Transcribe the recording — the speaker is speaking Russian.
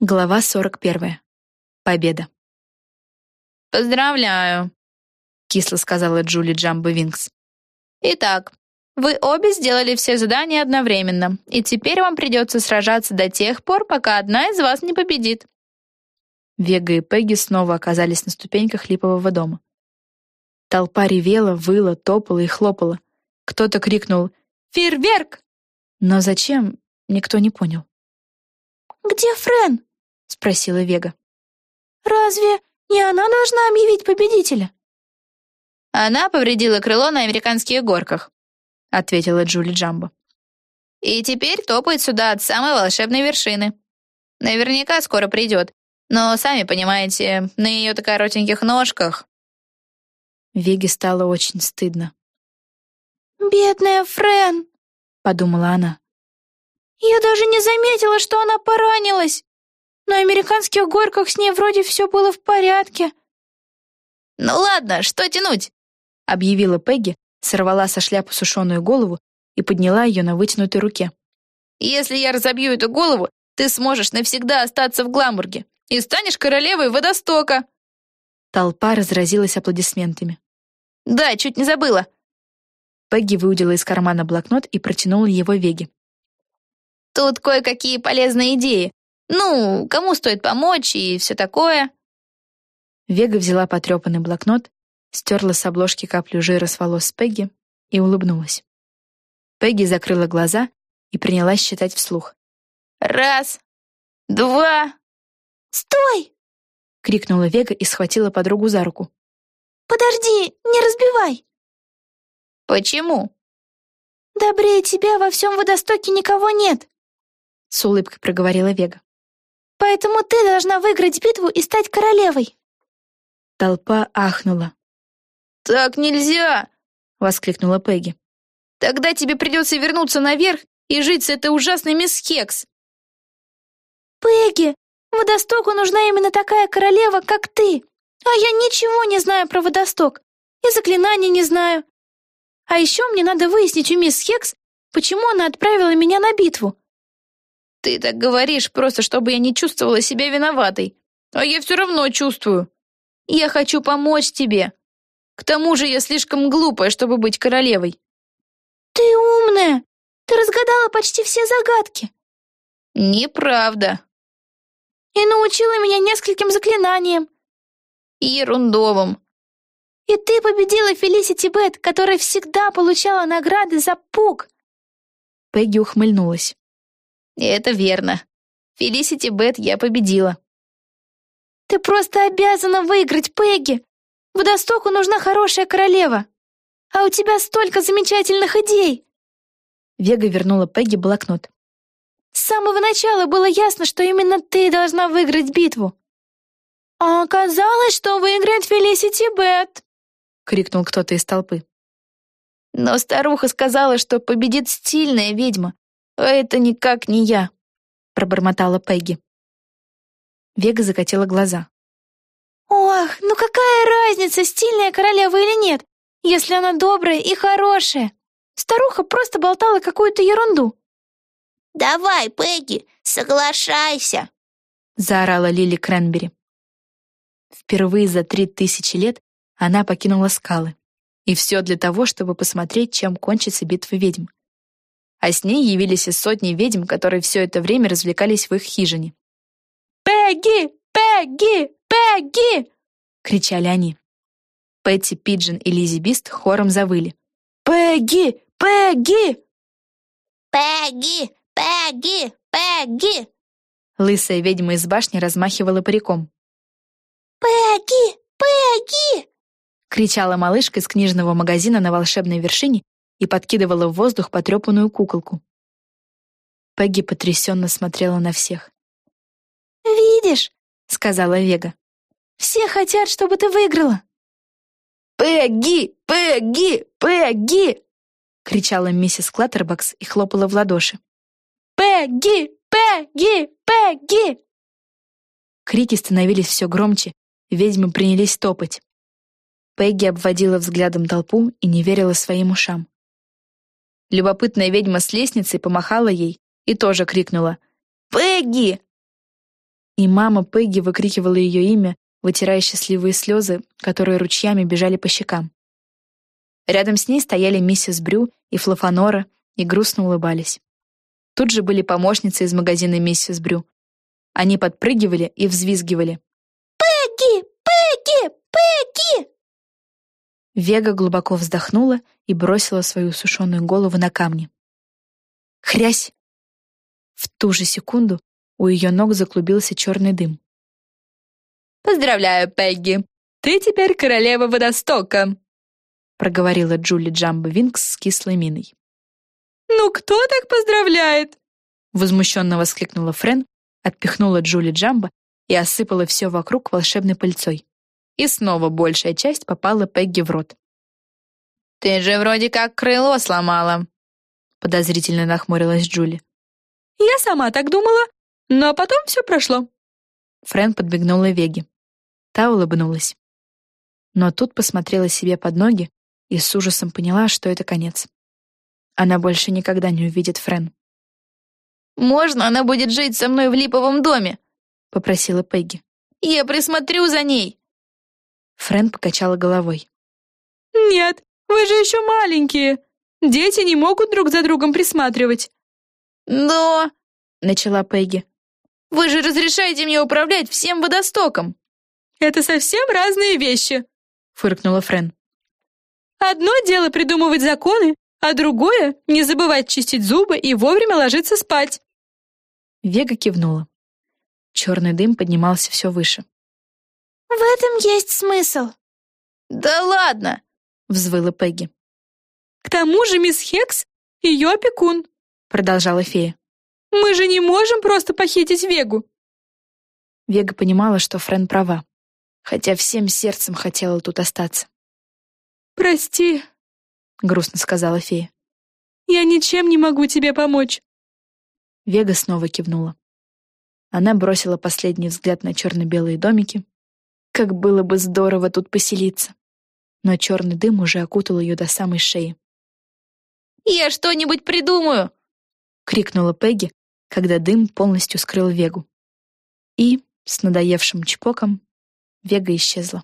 Глава 41. Победа. «Поздравляю», — кисло сказала Джули Джамбо Винкс. «Итак, вы обе сделали все задания одновременно, и теперь вам придется сражаться до тех пор, пока одна из вас не победит». Вега и Пегги снова оказались на ступеньках липового дома. Толпа ревела, выла, топала и хлопала. Кто-то крикнул «Фейерверк!», но зачем, никто не понял. «Где Френ?» — спросила Вега. «Разве не она должна объявить победителя?» «Она повредила крыло на американских горках», — ответила Джули Джамбо. «И теперь топает сюда от самой волшебной вершины. Наверняка скоро придет, но, сами понимаете, на ее-то коротеньких ножках...» Веге стало очень стыдно. «Бедная Френ», — подумала она. «Я даже не заметила, что она поранилась. На американских горках с ней вроде все было в порядке». «Ну ладно, что тянуть?» — объявила Пегги, сорвала со шляпы сушеную голову и подняла ее на вытянутой руке. «Если я разобью эту голову, ты сможешь навсегда остаться в Гламбурге и станешь королевой водостока!» Толпа разразилась аплодисментами. «Да, чуть не забыла!» Пегги выудила из кармана блокнот и протянула его Веге. «Тут кое-какие полезные идеи. Ну, кому стоит помочь и все такое?» Вега взяла потрепанный блокнот, стерла с обложки каплю жира с волос Пегги и улыбнулась. Пегги закрыла глаза и принялась считать вслух. «Раз, два...» «Стой!» — крикнула Вега и схватила подругу за руку. «Подожди, не разбивай!» «Почему?» «Добрее тебя во всем водостоке никого нет», — с улыбкой проговорила Вега. «Поэтому ты должна выиграть битву и стать королевой». Толпа ахнула. «Так нельзя!» — воскликнула Пегги. «Тогда тебе придется вернуться наверх и жить с этой ужасной мисс Хекс». «Пегги, водостоку нужна именно такая королева, как ты. А я ничего не знаю про водосток. И заклинаний не знаю. А еще мне надо выяснить у мисс Хекс, почему она отправила меня на битву». «Ты так говоришь, просто чтобы я не чувствовала себя виноватой. А я все равно чувствую. Я хочу помочь тебе. К тому же я слишком глупая, чтобы быть королевой». «Ты умная! Ты разгадала почти все загадки!» «Неправда!» «И научила меня нескольким заклинаниям!» «Ерундовым!» «И ты победила Фелисити Бет, которая всегда получала награды за пук!» Пегги ухмыльнулась. «Это верно. Фелисити Бет я победила». «Ты просто обязана выиграть, Пегги! Водостоку нужна хорошая королева! А у тебя столько замечательных идей!» Вега вернула Пегги блокнот. «С самого начала было ясно, что именно ты должна выиграть битву!» «А оказалось, что выиграет Фелисити Бет!» — крикнул кто-то из толпы. «Но старуха сказала, что победит стильная ведьма, это никак не я», — пробормотала Пегги. Вега закатила глаза. «Ох, ну какая разница, стильная королева или нет, если она добрая и хорошая? Старуха просто болтала какую-то ерунду». «Давай, Пегги, соглашайся!» — заорала Лили Кренбери. Впервые за три тысячи лет она покинула скалы. И все для того, чтобы посмотреть, чем кончится битва ведьм. А с ней явились и сотни ведьм, которые все это время развлекались в их хижине. «Пегги! Пегги! Пегги!» — кричали они. Пэтти, Пиджин и Лизи Бист хором завыли. «Пегги! Пегги!» «Пегги! Пегги! Пегги!» Лысая ведьма из башни размахивала париком. «Пегги! Пегги!» — кричала малышка из книжного магазина на волшебной вершине и подкидывала в воздух потрепанную куколку. Пегги потрясенно смотрела на всех. «Видишь?» — сказала Вега. «Все хотят, чтобы ты выиграла». «Пегги! Пегги! Пегги!» — кричала миссис Клаттербакс и хлопала в ладоши. «Пегги! Пегги! Пегги!» Крики становились все громче, ведьмы принялись топать. Пегги обводила взглядом толпу и не верила своим ушам. Любопытная ведьма с лестницы помахала ей и тоже крикнула «Пегги!». И мама Пегги выкрикивала ее имя, вытирая счастливые слезы, которые ручьями бежали по щекам. Рядом с ней стояли миссис Брю и Флафанора и грустно улыбались. Тут же были помощницы из магазина миссис Брю. Они подпрыгивали и взвизгивали. Пегги! Пегги! Пегги! Вега глубоко вздохнула и бросила свою сушеную голову на камни. Хрясь! В ту же секунду у ее ног заклубился черный дым. «Поздравляю, Пегги! Ты теперь королева водостока!» проговорила Джули Джамбо Винкс с кислой миной. «Ну кто так поздравляет?» Возмущенно воскликнула Френ, отпихнула Джули Джамбо и осыпала все вокруг волшебной пыльцой. И снова большая часть попала Пегги в рот. «Ты же вроде как крыло сломала», — подозрительно нахмурилась Джули. «Я сама так думала, но потом все прошло». Фрэн подбегнула Веги. Та улыбнулась. Но тут посмотрела себе под ноги и с ужасом поняла, что это конец. Она больше никогда не увидит Фрэн. «Можно она будет жить со мной в липовом доме?» — попросила Пегги. «Я присмотрю за ней». Фрэн покачала головой. «Нет, вы же еще маленькие. Дети не могут друг за другом присматривать». «Но...» — начала Пегги. «Вы же разрешаете мне управлять всем водостоком». «Это совсем разные вещи», — фыркнула Френ. «Одно дело придумывать законы, а другое — не забывать чистить зубы и вовремя ложиться спать». Вега кивнула. Черный дым поднимался все выше. «В этом есть смысл». «Да ладно!» — взвыла Пегги. «К тому же мисс Хекс — ее опекун», — продолжала фея. «Мы же не можем просто похитить Вегу». Вега понимала, что Френ права, хотя всем сердцем хотела тут остаться. «Прости», — грустно сказала фея. «Я ничем не могу тебе помочь». Вега снова кивнула. Она бросила последний взгляд на черно-белые домики. Как было бы здорово тут поселиться но черный дым уже окутал ее до самой шеи. «Я что-нибудь придумаю!» — крикнула Пегги, когда дым полностью скрыл Вегу. И, с надоевшим чпоком, Вега исчезла.